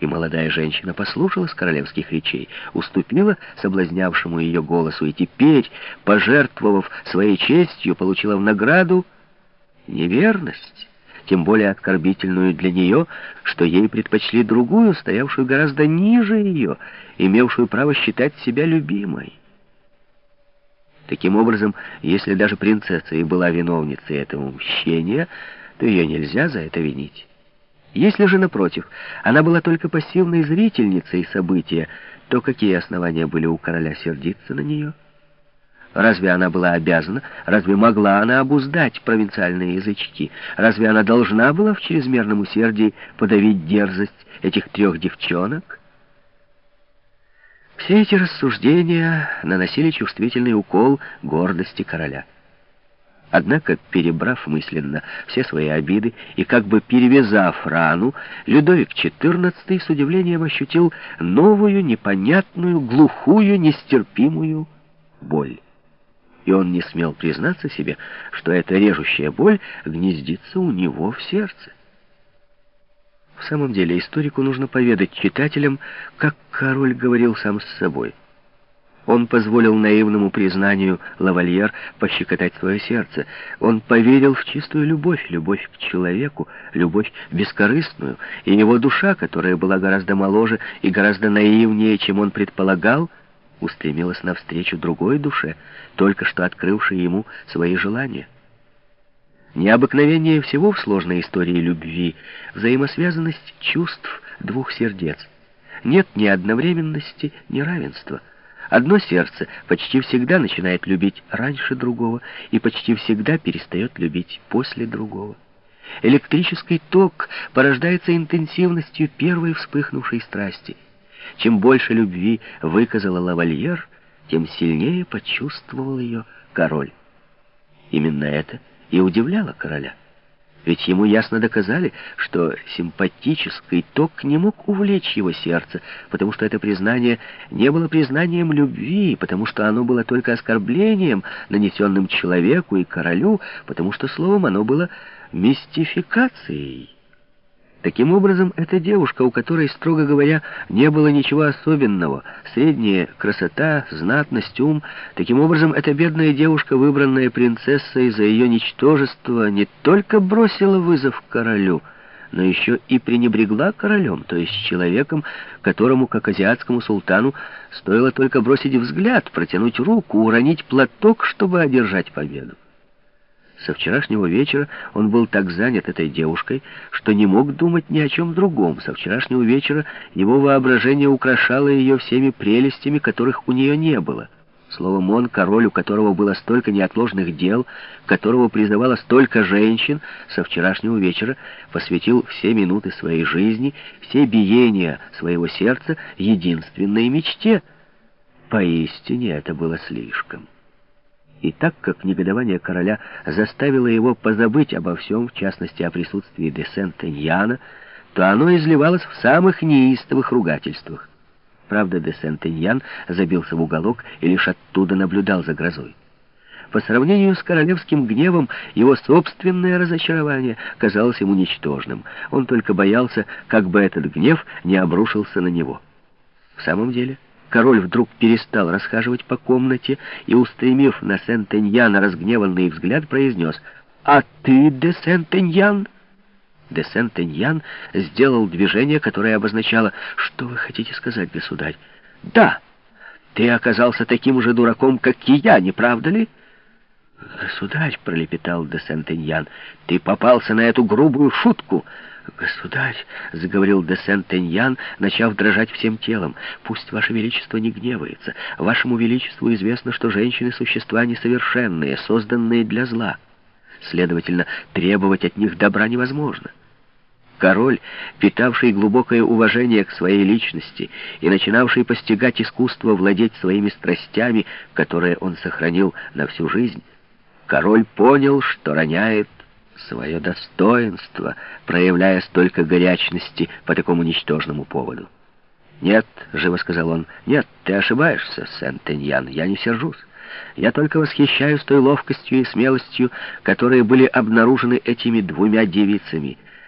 И молодая женщина послушалась королевских речей, уступила соблазнявшему ее голосу, и теперь, пожертвовав своей честью, получила в награду неверность, тем более оскорбительную для нее, что ей предпочли другую, стоявшую гораздо ниже ее, имевшую право считать себя любимой. Таким образом, если даже принцесса и была виновницей этого мщения, то ее нельзя за это винить. Если же, напротив, она была только пассивной зрительницей события, то какие основания были у короля сердиться на нее? Разве она была обязана, разве могла она обуздать провинциальные язычки? Разве она должна была в чрезмерном усердии подавить дерзость этих трех девчонок? Все эти рассуждения наносили чувствительный укол гордости короля. Однако, перебрав мысленно все свои обиды и как бы перевязав рану, Людовик XIV с удивлением ощутил новую, непонятную, глухую, нестерпимую боль. И он не смел признаться себе, что эта режущая боль гнездится у него в сердце. В самом деле, историку нужно поведать читателям, как король говорил сам с собой — он позволил наивному признанию лавальер пощекотать свое сердце. Он поверил в чистую любовь, любовь к человеку, любовь бескорыстную, и его душа, которая была гораздо моложе и гораздо наивнее, чем он предполагал, устремилась навстречу другой душе, только что открывшей ему свои желания. Необыкновение всего в сложной истории любви — взаимосвязанность чувств двух сердец. Нет ни одновременности, ни равенства — Одно сердце почти всегда начинает любить раньше другого и почти всегда перестает любить после другого. Электрический ток порождается интенсивностью первой вспыхнувшей страсти. Чем больше любви выказала лавальер, тем сильнее почувствовал ее король. Именно это и удивляло короля. Ведь ему ясно доказали, что симпатический ток не мог увлечь его сердце, потому что это признание не было признанием любви, потому что оно было только оскорблением, нанесенным человеку и королю, потому что, словом, оно было мистификацией. Таким образом, эта девушка, у которой, строго говоря, не было ничего особенного, средняя красота, знатность, ум, таким образом, эта бедная девушка, выбранная принцессой за ее ничтожество, не только бросила вызов королю, но еще и пренебрегла королем, то есть человеком, которому, как азиатскому султану, стоило только бросить взгляд, протянуть руку, уронить платок, чтобы одержать победу. Со вчерашнего вечера он был так занят этой девушкой, что не мог думать ни о чем другом. Со вчерашнего вечера его воображение украшало ее всеми прелестями, которых у нее не было. Словом, он, король, у которого было столько неотложных дел, которого призывало столько женщин, со вчерашнего вечера посвятил все минуты своей жизни, все биения своего сердца единственной мечте. Поистине это было слишком. И так как негодование короля заставило его позабыть обо всем, в частности о присутствии де Сент-Эньяна, то оно изливалось в самых неистовых ругательствах. Правда, де Сент-Эньян забился в уголок и лишь оттуда наблюдал за грозой. По сравнению с королевским гневом, его собственное разочарование казалось ему ничтожным. Он только боялся, как бы этот гнев не обрушился на него. В самом деле... Король вдруг перестал расхаживать по комнате и, устремив на Сент-Эньяна разгневанный взгляд, произнес «А ты, де Сент-Эньян?» Де Сент-Эньян сделал движение, которое обозначало «Что вы хотите сказать, государь?» «Да, ты оказался таким же дураком, как и я, не правда ли?» «Государь», — пролепетал де Сент-Эньян, — «ты попался на эту грубую шутку». «Государь», — заговорил де Сент-Эньян, начав дрожать всем телом, — «пусть Ваше Величество не гневается. Вашему Величеству известно, что женщины — существа несовершенные, созданные для зла. Следовательно, требовать от них добра невозможно». Король, питавший глубокое уважение к своей личности и начинавший постигать искусство владеть своими страстями, которые он сохранил на всю жизнь, король понял, что роняет свое достоинство, проявляя столько горячности по такому ничтожному поводу. «Нет», — живо сказал он, — «нет, ты ошибаешься, Сент-Эньян, я не сержусь. Я только восхищаюсь той ловкостью и смелостью, которые были обнаружены этими двумя девицами».